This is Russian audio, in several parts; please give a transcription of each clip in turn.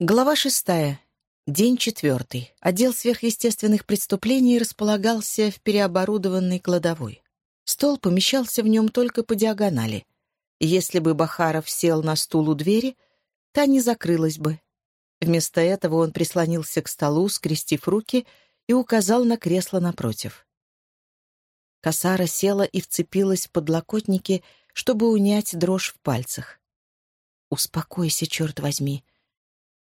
Глава шестая. День четвертый. Отдел сверхъестественных преступлений располагался в переоборудованной кладовой. Стол помещался в нем только по диагонали. Если бы Бахаров сел на стул у двери, та не закрылась бы. Вместо этого он прислонился к столу, скрестив руки, и указал на кресло напротив. Косара села и вцепилась в подлокотники, чтобы унять дрожь в пальцах. «Успокойся, черт возьми»,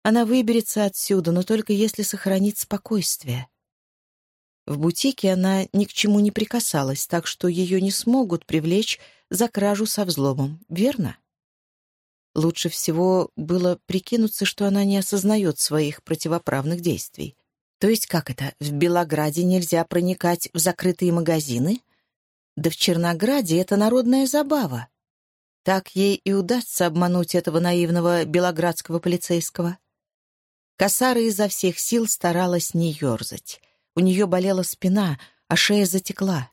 она выберется отсюда, но только если сохранит спокойствие. В бутике она ни к чему не прикасалась, так что ее не смогут привлечь за кражу со взломом, верно? Лучше всего было прикинуться, что она не осознает своих противоправных действий. То есть как это, в Белограде нельзя проникать в закрытые магазины? Да в Чернограде это народная забава. Так ей и удастся обмануть этого наивного белоградского полицейского. Косара изо всех сил старалась не ерзать. У нее болела спина, а шея затекла.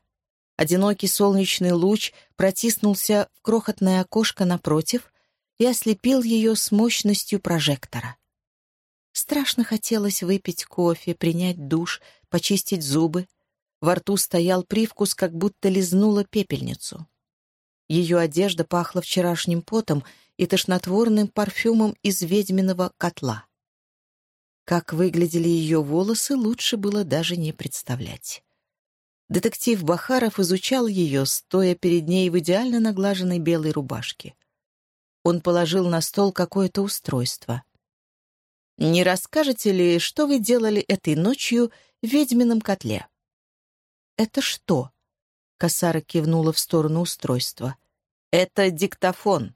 Одинокий солнечный луч протиснулся в крохотное окошко напротив и ослепил ее с мощностью прожектора. Страшно хотелось выпить кофе, принять душ, почистить зубы. Во рту стоял привкус, как будто лизнула пепельницу. Ее одежда пахла вчерашним потом и тошнотворным парфюмом из ведьминого котла. Как выглядели ее волосы, лучше было даже не представлять. Детектив Бахаров изучал ее, стоя перед ней в идеально наглаженной белой рубашке. Он положил на стол какое-то устройство. «Не расскажете ли, что вы делали этой ночью в ведьмином котле?» «Это что?» — Косара кивнула в сторону устройства. «Это диктофон».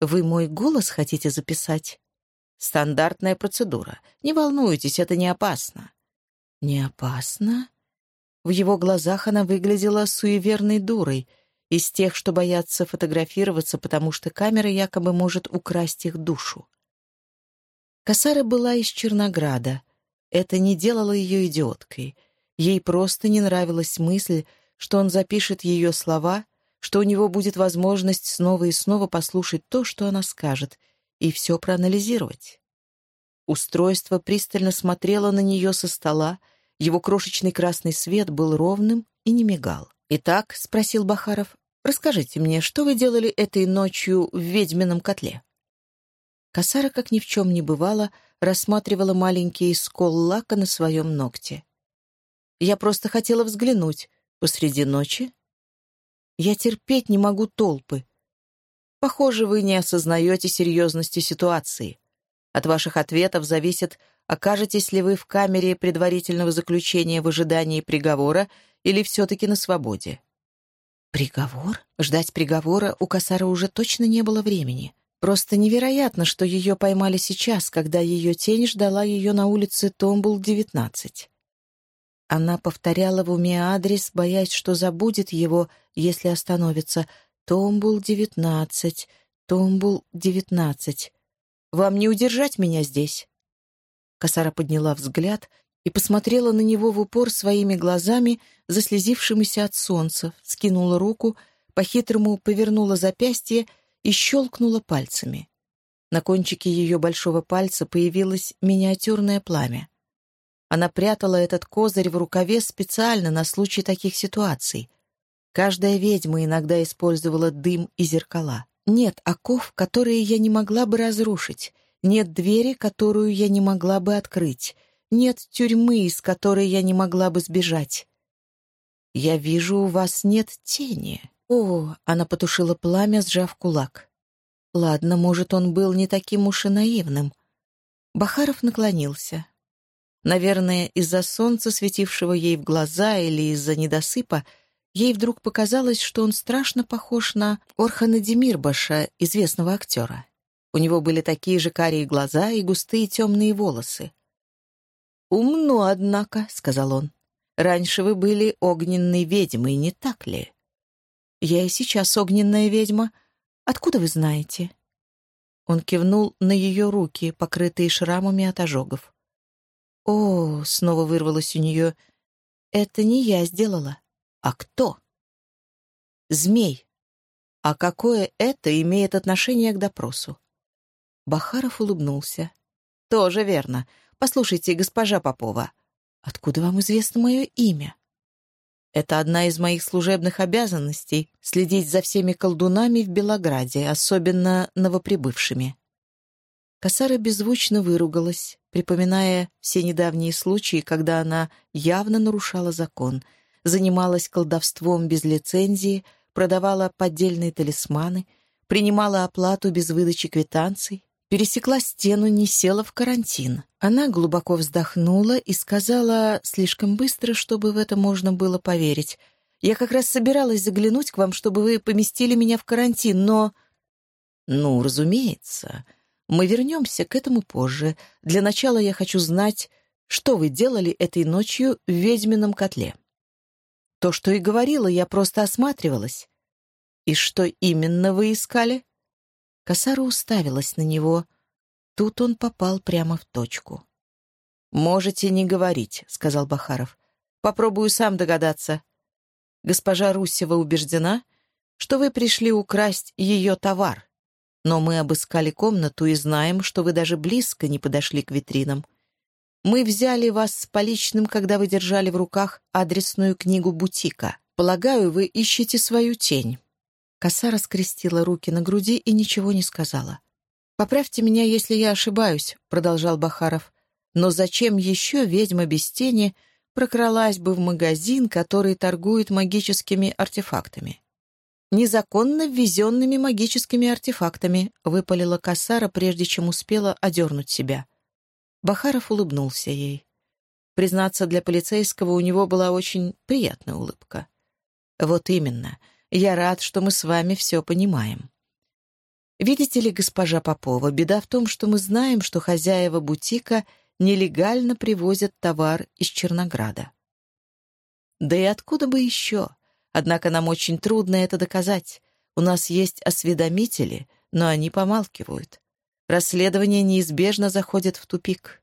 «Вы мой голос хотите записать?» Стандартная процедура. Не волнуйтесь, это не опасно». «Не опасно?» В его глазах она выглядела суеверной дурой, из тех, что боятся фотографироваться, потому что камера якобы может украсть их душу. Косара была из Чернограда. Это не делало ее идиоткой. Ей просто не нравилась мысль, что он запишет ее слова, что у него будет возможность снова и снова послушать то, что она скажет — и все проанализировать. Устройство пристально смотрело на нее со стола, его крошечный красный свет был ровным и не мигал. «Итак», — спросил Бахаров, — «расскажите мне, что вы делали этой ночью в ведьмином котле?» Косара, как ни в чем не бывало, рассматривала маленький скол лака на своем ногте. «Я просто хотела взглянуть. Посреди ночи?» «Я терпеть не могу толпы. Похоже, вы не осознаете серьезности ситуации. От ваших ответов зависит, окажетесь ли вы в камере предварительного заключения в ожидании приговора или все-таки на свободе. Приговор? Ждать приговора у Касара уже точно не было времени. Просто невероятно, что ее поймали сейчас, когда ее тень ждала ее на улице Томбул-19. Она повторяла в уме адрес, боясь, что забудет его, если остановится — Томбул девятнадцать, Томбул девятнадцать. Вам не удержать меня здесь?» Косара подняла взгляд и посмотрела на него в упор своими глазами, заслезившимися от солнца, скинула руку, по-хитрому повернула запястье и щелкнула пальцами. На кончике ее большого пальца появилось миниатюрное пламя. Она прятала этот козырь в рукаве специально на случай таких ситуаций. Каждая ведьма иногда использовала дым и зеркала. Нет оков, которые я не могла бы разрушить. Нет двери, которую я не могла бы открыть. Нет тюрьмы, из которой я не могла бы сбежать. Я вижу, у вас нет тени. О, она потушила пламя, сжав кулак. Ладно, может, он был не таким уж и наивным. Бахаров наклонился. Наверное, из-за солнца, светившего ей в глаза, или из-за недосыпа — Ей вдруг показалось, что он страшно похож на Орхана Демирбаша, известного актера. У него были такие же карие глаза и густые темные волосы. «Умно, однако», — сказал он. «Раньше вы были огненной ведьмой, не так ли?» «Я и сейчас огненная ведьма. Откуда вы знаете?» Он кивнул на ее руки, покрытые шрамами от ожогов. «О!» — снова вырвалось у нее. «Это не я сделала. А кто? Змей. А какое это имеет отношение к допросу? Бахаров улыбнулся. «Тоже верно. Послушайте, госпожа Попова, откуда вам известно мое имя?» «Это одна из моих служебных обязанностей — следить за всеми колдунами в Белограде, особенно новоприбывшими». Косара беззвучно выругалась, припоминая все недавние случаи, когда она явно нарушала закон, занималась колдовством без лицензии, продавала поддельные талисманы, принимала оплату без выдачи квитанций, пересекла стену, не села в карантин. Она глубоко вздохнула и сказала слишком быстро, чтобы в это можно было поверить. «Я как раз собиралась заглянуть к вам, чтобы вы поместили меня в карантин, но...» «Ну, разумеется. Мы вернемся к этому позже. Для начала я хочу знать, что вы делали этой ночью в ведьмином котле». «То, что и говорила, я просто осматривалась». «И что именно вы искали?» Косара уставилась на него. Тут он попал прямо в точку. «Можете не говорить», — сказал Бахаров. «Попробую сам догадаться. Госпожа Русева убеждена, что вы пришли украсть ее товар, но мы обыскали комнату и знаем, что вы даже близко не подошли к витринам. Мы взяли вас с поличным, когда вы держали в руках адресную книгу бутика. Полагаю, вы ищете свою тень. Коса раскрестила руки на груди и ничего не сказала. «Поправьте меня, если я ошибаюсь», — продолжал Бахаров. «Но зачем еще ведьма без тени прокралась бы в магазин, который торгует магическими артефактами?» «Незаконно ввезенными магическими артефактами», — выпалила Кассара, прежде чем успела одернуть себя. Бахаров улыбнулся ей. Признаться, для полицейского у него была очень приятная улыбка. «Вот именно. Я рад, что мы с вами все понимаем. Видите ли, госпожа Попова, беда в том, что мы знаем, что хозяева бутика нелегально привозят товар из Чернограда. Да и откуда бы еще? Однако нам очень трудно это доказать. У нас есть осведомители, но они помалкивают. Расследование неизбежно заходит в тупик.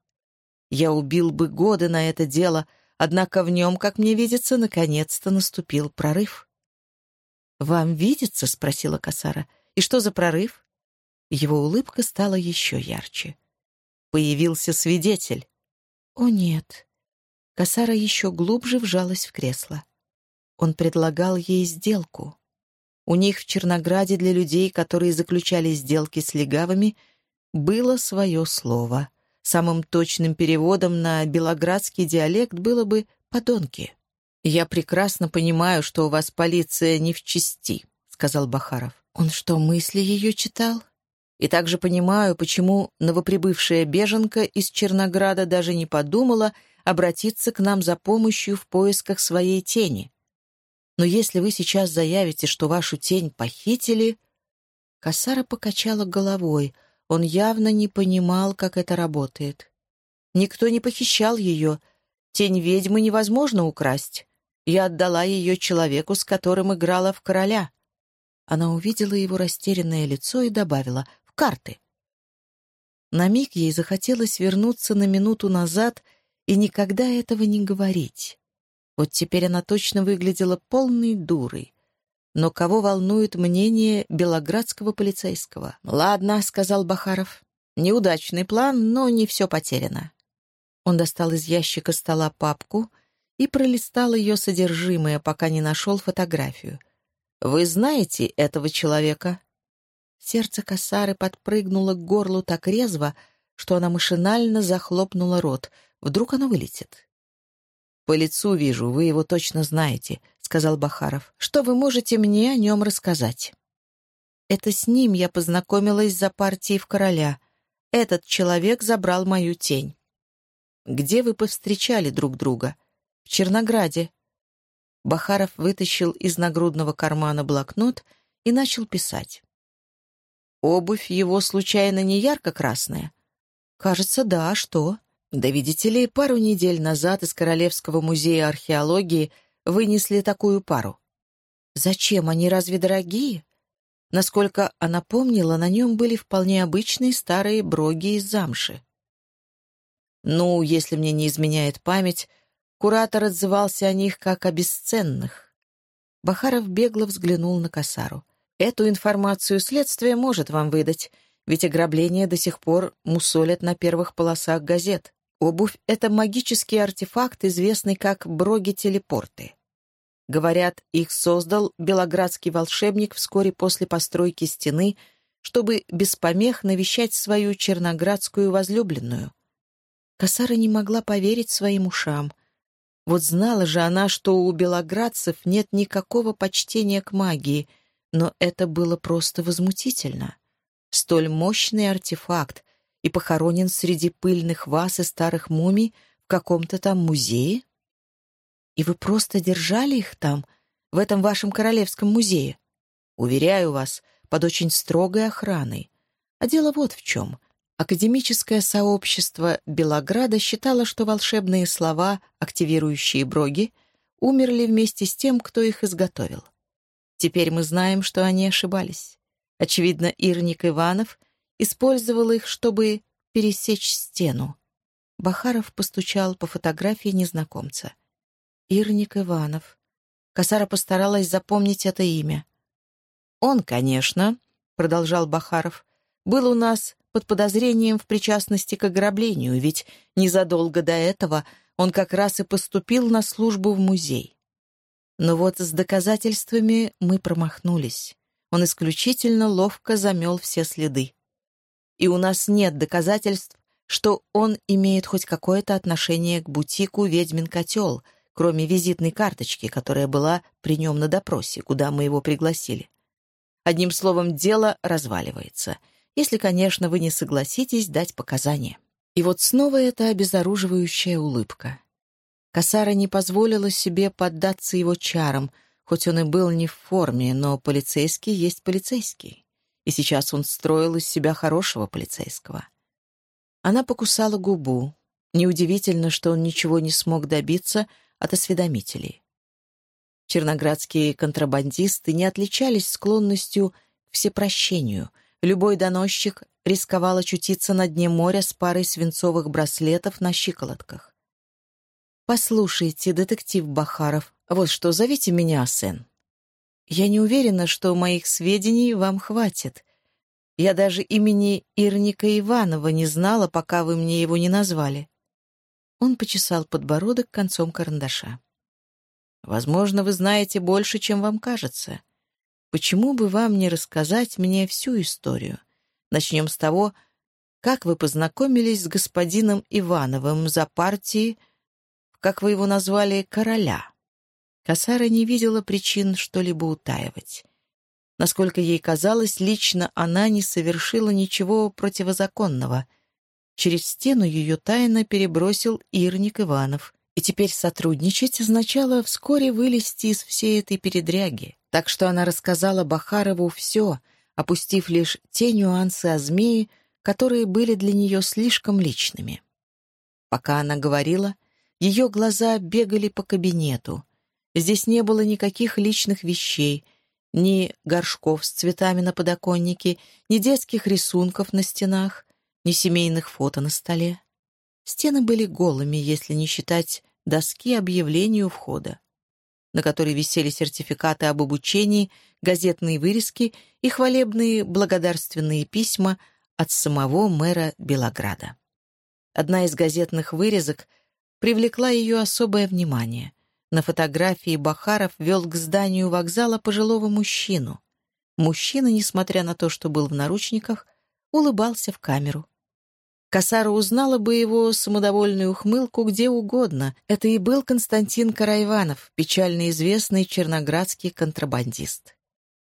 Я убил бы годы на это дело, однако в нем, как мне видится, наконец-то наступил прорыв. «Вам видится?» — спросила Касара. «И что за прорыв?» Его улыбка стала еще ярче. Появился свидетель. «О, нет». Касара еще глубже вжалась в кресло. Он предлагал ей сделку. У них в Чернограде для людей, которые заключали сделки с легавыми, было свое слово. Самым точным переводом на белоградский диалект было бы «подонки». «Я прекрасно понимаю, что у вас полиция не в чести», — сказал Бахаров. «Он что, мысли ее читал?» «И также понимаю, почему новоприбывшая беженка из Чернограда даже не подумала обратиться к нам за помощью в поисках своей тени. Но если вы сейчас заявите, что вашу тень похитили...» Косара покачала головой. Он явно не понимал, как это работает. «Никто не похищал ее. Тень ведьмы невозможно украсть. Я отдала ее человеку, с которым играла в короля». Она увидела его растерянное лицо и добавила «в карты». На миг ей захотелось вернуться на минуту назад и никогда этого не говорить. Вот теперь она точно выглядела полной дурой. Но кого волнует мнение белоградского полицейского? «Ладно», — сказал Бахаров. «Неудачный план, но не все потеряно». Он достал из ящика стола папку — и пролистал ее содержимое, пока не нашел фотографию. «Вы знаете этого человека?» Сердце косары подпрыгнуло к горлу так резво, что она машинально захлопнула рот. Вдруг оно вылетит. «По лицу вижу, вы его точно знаете», — сказал Бахаров. «Что вы можете мне о нем рассказать?» «Это с ним я познакомилась за партией в короля. Этот человек забрал мою тень». «Где вы повстречали друг друга?» в Чернограде». Бахаров вытащил из нагрудного кармана блокнот и начал писать. «Обувь его, случайно, не ярко-красная?» «Кажется, да, а что?» «Да видите ли, пару недель назад из Королевского музея археологии вынесли такую пару». «Зачем? Они разве дорогие?» Насколько она помнила, на нем были вполне обычные старые броги из замши. «Ну, если мне не изменяет память, Куратор отзывался о них как о бесценных. Бахаров бегло взглянул на Касару. «Эту информацию следствие может вам выдать. ведь ограбления до сих пор мусолят на первых полосах газет. Обувь — это магический артефакт, известный как броги-телепорты. Говорят, их создал белоградский волшебник вскоре после постройки стены, чтобы без помех навещать свою черноградскую возлюбленную. Косара не могла поверить своим ушам. Вот знала же она, что у белоградцев нет никакого почтения к магии, но это было просто возмутительно. Столь мощный артефакт и похоронен среди пыльных ваз и старых мумий в каком-то там музее? И вы просто держали их там, в этом вашем королевском музее? Уверяю вас, под очень строгой охраной. А дело вот в чем. Академическое сообщество Белограда считало, что волшебные слова, активирующие броги, умерли вместе с тем, кто их изготовил. Теперь мы знаем, что они ошибались. Очевидно, Ирник Иванов использовал их, чтобы пересечь стену. Бахаров постучал по фотографии незнакомца. Ирник Иванов. Косара постаралась запомнить это имя. «Он, конечно», — продолжал Бахаров, — «был у нас под подозрением в причастности к ограблению, ведь незадолго до этого он как раз и поступил на службу в музей. Но вот с доказательствами мы промахнулись. Он исключительно ловко замел все следы. И у нас нет доказательств, что он имеет хоть какое-то отношение к бутику «Ведьмин котел», кроме визитной карточки, которая была при нем на допросе, куда мы его пригласили. Одним словом, дело разваливается, если, конечно, вы не согласитесь дать показания. И вот снова эта обезоруживающая улыбка. Касара не позволила себе поддаться его чарам, хоть он и был не в форме, но полицейский есть полицейский. И сейчас он строил из себя хорошего полицейского. Она покусала губу. Неудивительно, что он ничего не смог добиться от осведомителей. Черноградские контрабандисты не отличались склонностью к всепрощению. Любой доносчик рисковал очутиться на дне моря с парой свинцовых браслетов на щиколотках. «Послушайте, детектив Бахаров, вот что, зовите меня Асен. Я не уверена, что моих сведений вам хватит. Я даже имени Ирника Иванова не знала, пока вы мне его не назвали». Он почесал подбородок концом карандаша. Возможно, вы знаете больше, чем вам кажется. Почему бы вам не рассказать мне всю историю? Начнем с того, как вы познакомились с господином Ивановым за партией, как вы его назвали, короля. Касара не видела причин что-либо утаивать. Насколько ей казалось, лично она не совершила ничего противозаконного. Через стену ее тайно перебросил Ирник Иванов — и теперь сотрудничать означало вскоре вылезти из всей этой передряги. Так что она рассказала Бахарову все, опустив лишь те нюансы о змее, которые были для нее слишком личными. Пока она говорила, ее глаза бегали по кабинету. Здесь не было никаких личных вещей, ни горшков с цветами на подоконнике, ни детских рисунков на стенах, ни семейных фото на столе. Стены были голыми, если не считать доски объявлений у входа, на которой висели сертификаты об обучении, газетные вырезки и хвалебные благодарственные письма от самого мэра Белограда. Одна из газетных вырезок привлекла ее особое внимание. На фотографии Бахаров вел к зданию вокзала пожилого мужчину. Мужчина, несмотря на то, что был в наручниках, улыбался в камеру. Косара узнала бы его самодовольную ухмылку где угодно. Это и был Константин Карайванов, печально известный черноградский контрабандист.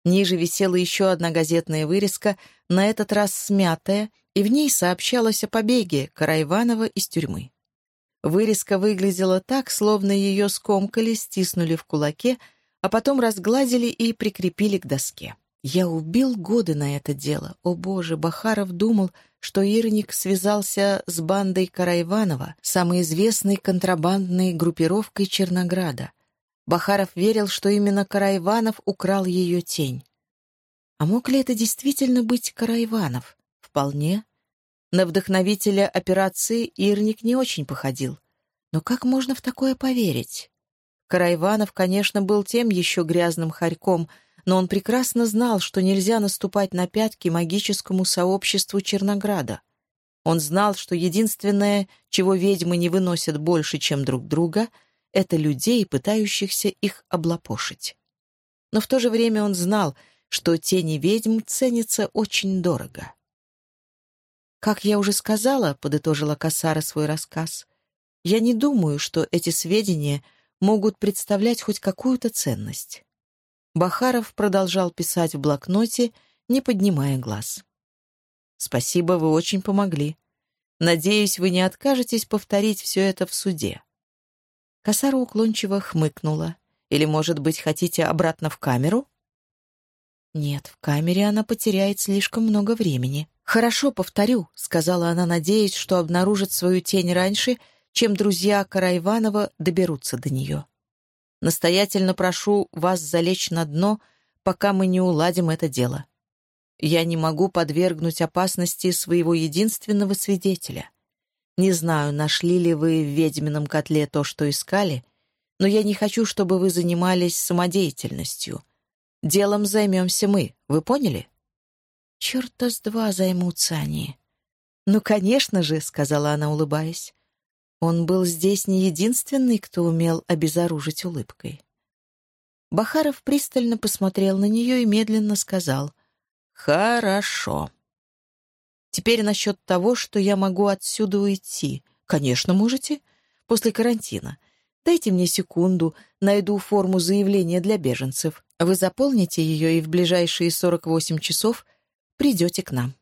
Ниже висела еще одна газетная вырезка, на этот раз смятая, и в ней сообщалось о побеге Карайванова из тюрьмы. Вырезка выглядела так, словно ее скомкали, стиснули в кулаке, а потом разгладили и прикрепили к доске. Я убил годы на это дело. О боже, Бахаров думал, что Ирник связался с бандой Карайванова, самой известной контрабандной группировкой Чернограда. Бахаров верил, что именно Карайванов украл ее тень. А мог ли это действительно быть Карайванов? Вполне. На вдохновителя операции Ирник не очень походил. Но как можно в такое поверить? Карайванов, конечно, был тем еще грязным хорьком — но он прекрасно знал, что нельзя наступать на пятки магическому сообществу Чернограда. Он знал, что единственное, чего ведьмы не выносят больше, чем друг друга, это людей, пытающихся их облапошить. Но в то же время он знал, что тени ведьм ценятся очень дорого. «Как я уже сказала», — подытожила Касара свой рассказ, «я не думаю, что эти сведения могут представлять хоть какую-то ценность». Бахаров продолжал писать в блокноте, не поднимая глаз. «Спасибо, вы очень помогли. Надеюсь, вы не откажетесь повторить все это в суде». Косара уклончиво хмыкнула. «Или, может быть, хотите обратно в камеру?» «Нет, в камере она потеряет слишком много времени». «Хорошо, повторю», — сказала она, надеясь, что обнаружит свою тень раньше, чем друзья Караиванова доберутся до нее. Настоятельно прошу вас залечь на дно, пока мы не уладим это дело. Я не могу подвергнуть опасности своего единственного свидетеля. Не знаю, нашли ли вы в ведьмином котле то, что искали, но я не хочу, чтобы вы занимались самодеятельностью. Делом займемся мы, вы поняли? Черта с два займутся они. «Ну, конечно же», — сказала она, улыбаясь. Он был здесь не единственный, кто умел обезоружить улыбкой. Бахаров пристально посмотрел на нее и медленно сказал «Хорошо». «Теперь насчет того, что я могу отсюда уйти. Конечно, можете. После карантина. Дайте мне секунду, найду форму заявления для беженцев. Вы заполните ее и в ближайшие 48 часов придете к нам».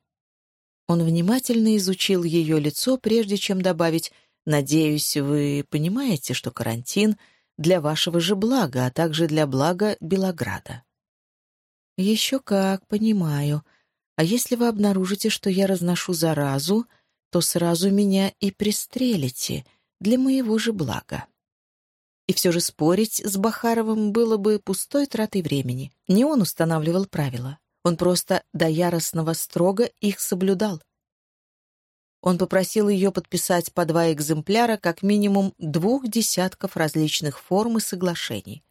Он внимательно изучил ее лицо, прежде чем добавить Надеюсь, вы понимаете, что карантин для вашего же блага, а также для блага Белограда. Еще как, понимаю. А если вы обнаружите, что я разношу заразу, то сразу меня и пристрелите для моего же блага. И все же спорить с Бахаровым было бы пустой тратой времени. Не он устанавливал правила. Он просто до яростного строго их соблюдал. Он попросил ее подписать по два экземпляра как минимум двух десятков различных форм и соглашений.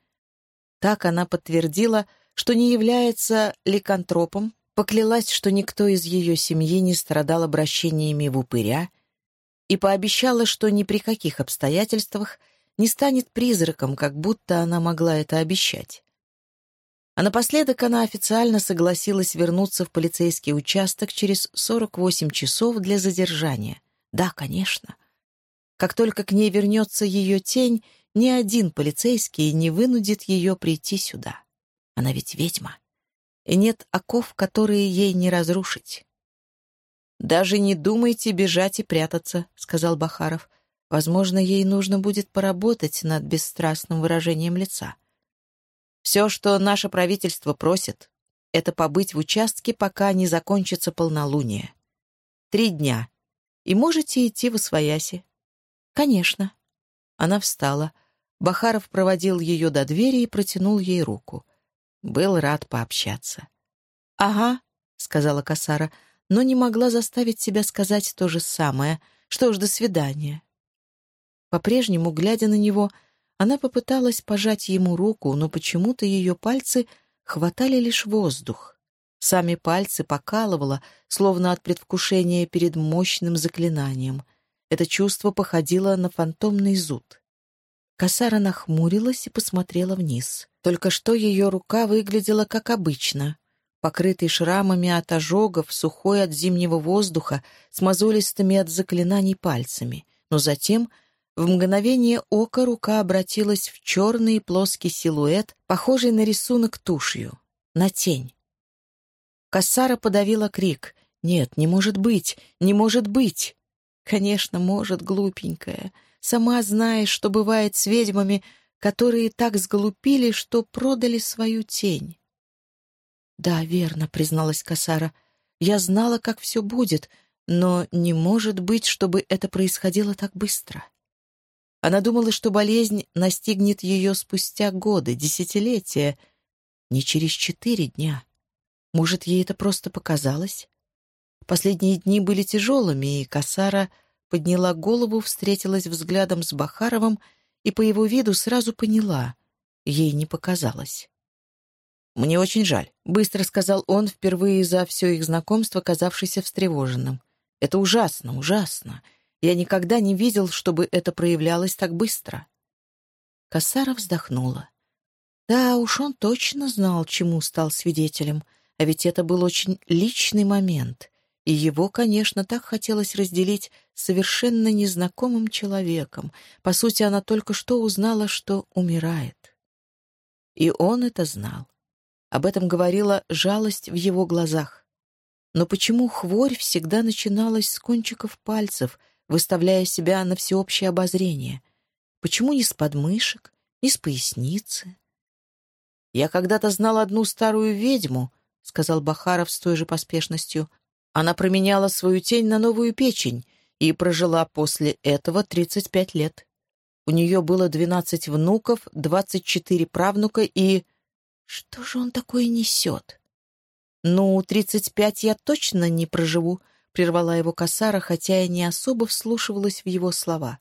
Так она подтвердила, что не является ликантропом, поклялась, что никто из ее семьи не страдал обращениями в упыря, и пообещала, что ни при каких обстоятельствах не станет призраком, как будто она могла это обещать. А напоследок она официально согласилась вернуться в полицейский участок через 48 часов для задержания. Да, конечно. Как только к ней вернется ее тень, ни один полицейский не вынудит ее прийти сюда. Она ведь ведьма. И нет оков, которые ей не разрушить. «Даже не думайте бежать и прятаться», — сказал Бахаров. «Возможно, ей нужно будет поработать над бесстрастным выражением лица». Все, что наше правительство просит, это побыть в участке, пока не закончится полнолуние. Три дня. И можете идти в Освояси. Конечно. Она встала. Бахаров проводил ее до двери и протянул ей руку. Был рад пообщаться. «Ага», — сказала Касара, но не могла заставить себя сказать то же самое. Что ж, до свидания. По-прежнему, глядя на него, — она попыталась пожать ему руку, но почему-то ее пальцы хватали лишь воздух. Сами пальцы покалывало, словно от предвкушения перед мощным заклинанием. Это чувство походило на фантомный зуд. Косара нахмурилась и посмотрела вниз. Только что ее рука выглядела как обычно, покрытый шрамами от ожогов, сухой от зимнего воздуха, с мозолистыми от заклинаний пальцами. Но затем в мгновение ока рука обратилась в черный плоский силуэт, похожий на рисунок тушью, на тень. Кассара подавила крик. «Нет, не может быть! Не может быть!» «Конечно, может, глупенькая. Сама знаешь, что бывает с ведьмами, которые так сглупили, что продали свою тень». «Да, верно», — призналась Касара. «Я знала, как все будет, но не может быть, чтобы это происходило так быстро». Она думала, что болезнь настигнет ее спустя годы, десятилетия, не через четыре дня. Может, ей это просто показалось? Последние дни были тяжелыми, и Касара подняла голову, встретилась взглядом с Бахаровым и по его виду сразу поняла — ей не показалось. «Мне очень жаль», — быстро сказал он, впервые за все их знакомство, казавшийся встревоженным. «Это ужасно, ужасно. Я никогда не видел, чтобы это проявлялось так быстро». Кассара вздохнула. Да уж он точно знал, чему стал свидетелем, а ведь это был очень личный момент, и его, конечно, так хотелось разделить с совершенно незнакомым человеком. По сути, она только что узнала, что умирает. И он это знал. Об этом говорила жалость в его глазах. Но почему хворь всегда начиналась с кончиков пальцев, выставляя себя на всеобщее обозрение? Почему не с подмышек, не с поясницы? «Я когда-то знал одну старую ведьму», — сказал Бахаров с той же поспешностью. «Она променяла свою тень на новую печень и прожила после этого 35 лет. У нее было 12 внуков, 24 правнука и...» Что же он такое несет? «Ну, тридцать пять я точно не проживу», — прервала его косара, хотя и не особо вслушивалась в его слова.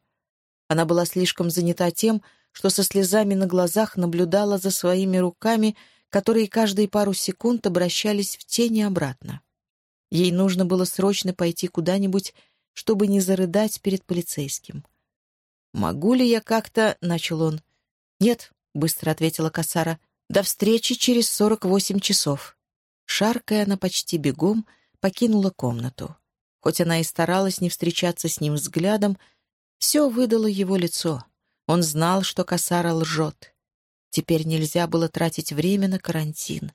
Она была слишком занята тем, что со слезами на глазах наблюдала за своими руками, которые каждые пару секунд обращались в тени обратно. Ей нужно было срочно пойти куда-нибудь, чтобы не зарыдать перед полицейским. «Могу ли я как-то...» — начал он. «Нет», — быстро ответила Касара, до встречи через сорок восемь часов. Шаркая она почти бегом покинула комнату. Хоть она и старалась не встречаться с ним взглядом, все выдало его лицо. Он знал, что Касара лжет. Теперь нельзя было тратить время на карантин.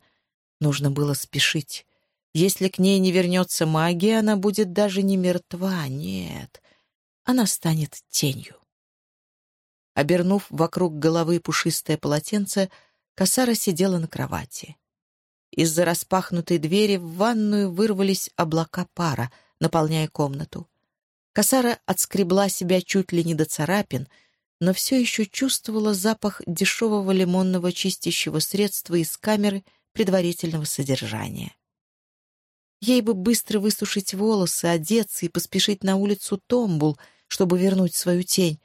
Нужно было спешить. Если к ней не вернется магия, она будет даже не мертва, нет. Она станет тенью. Обернув вокруг головы пушистое полотенце, Косара сидела на кровати. Из-за распахнутой двери в ванную вырвались облака пара, наполняя комнату. Косара отскребла себя чуть ли не до царапин, но все еще чувствовала запах дешевого лимонного чистящего средства из камеры предварительного содержания. Ей бы быстро высушить волосы, одеться и поспешить на улицу Томбул, чтобы вернуть свою тень,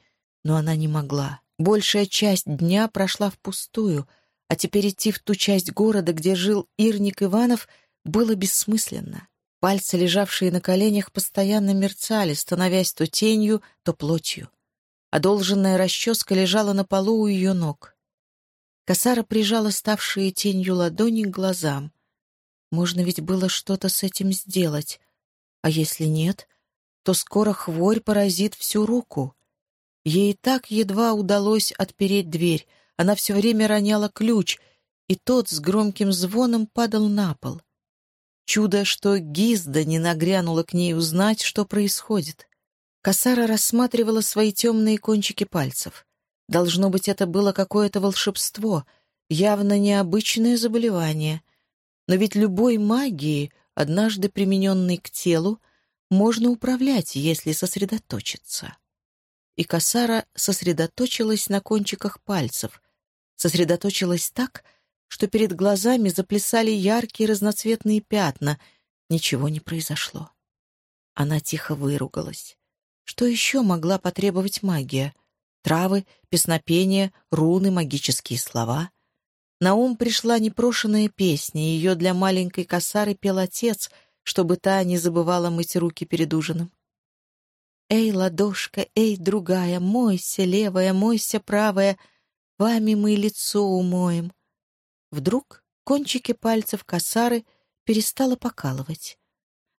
но она не могла. Большая часть дня прошла впустую — а теперь идти в ту часть города, где жил Ирник Иванов, было бессмысленно. Пальцы, лежавшие на коленях, постоянно мерцали, становясь то тенью, то плотью. Одолженная расческа лежала на полу у ее ног. Косара прижала ставшие тенью ладони к глазам. Можно ведь было что-то с этим сделать. А если нет, то скоро хворь поразит всю руку. Ей так едва удалось отпереть дверь — она все время роняла ключ, и тот с громким звоном падал на пол. Чудо, что Гизда не нагрянула к ней узнать, что происходит. Касара рассматривала свои темные кончики пальцев. Должно быть, это было какое-то волшебство, явно необычное заболевание. Но ведь любой магией, однажды примененной к телу, можно управлять, если сосредоточиться. И Касара сосредоточилась на кончиках пальцев, сосредоточилась так, что перед глазами заплясали яркие разноцветные пятна. Ничего не произошло. Она тихо выругалась. Что еще могла потребовать магия? Травы, песнопения, руны, магические слова. На ум пришла непрошенная песня, ее для маленькой косары пел отец, чтобы та не забывала мыть руки перед ужином. «Эй, ладошка, эй, другая, мойся, левая, мойся, правая», Вами мы лицо умоем. Вдруг кончики пальцев косары перестало покалывать.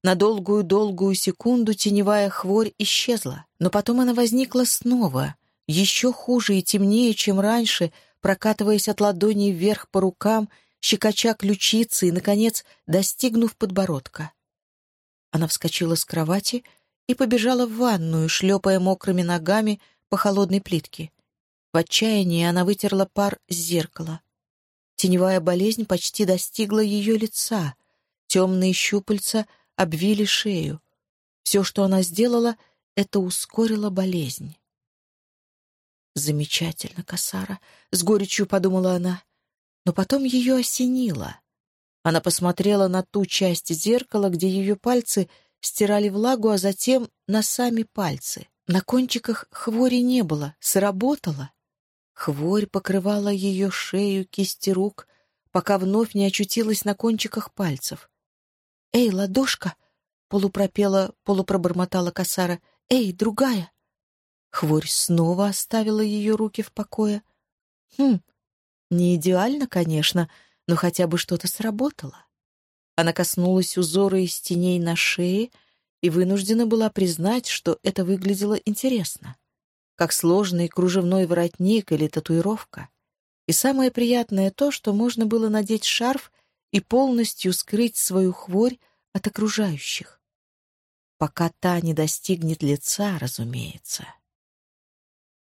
На долгую-долгую секунду теневая хворь исчезла, но потом она возникла снова, еще хуже и темнее, чем раньше, прокатываясь от ладони вверх по рукам, щекоча ключицы и, наконец, достигнув подбородка. Она вскочила с кровати и побежала в ванную, шлепая мокрыми ногами по холодной плитке. В отчаянии она вытерла пар с зеркала. Теневая болезнь почти достигла ее лица. Темные щупальца обвили шею. Все, что она сделала, это ускорило болезнь. «Замечательно, Касара», — с горечью подумала она. Но потом ее осенило. Она посмотрела на ту часть зеркала, где ее пальцы стирали влагу, а затем на сами пальцы. На кончиках хвори не было, сработало. Хворь покрывала ее шею, кисти рук, пока вновь не очутилась на кончиках пальцев. «Эй, ладошка!» — полупропела, полупробормотала косара. «Эй, другая!» Хворь снова оставила ее руки в покое. «Хм, не идеально, конечно, но хотя бы что-то сработало». Она коснулась узора из теней на шее и вынуждена была признать, что это выглядело интересно. Как сложный кружевной воротник или татуировка. И самое приятное то, что можно было надеть шарф и полностью скрыть свою хворь от окружающих. Пока та не достигнет лица, разумеется.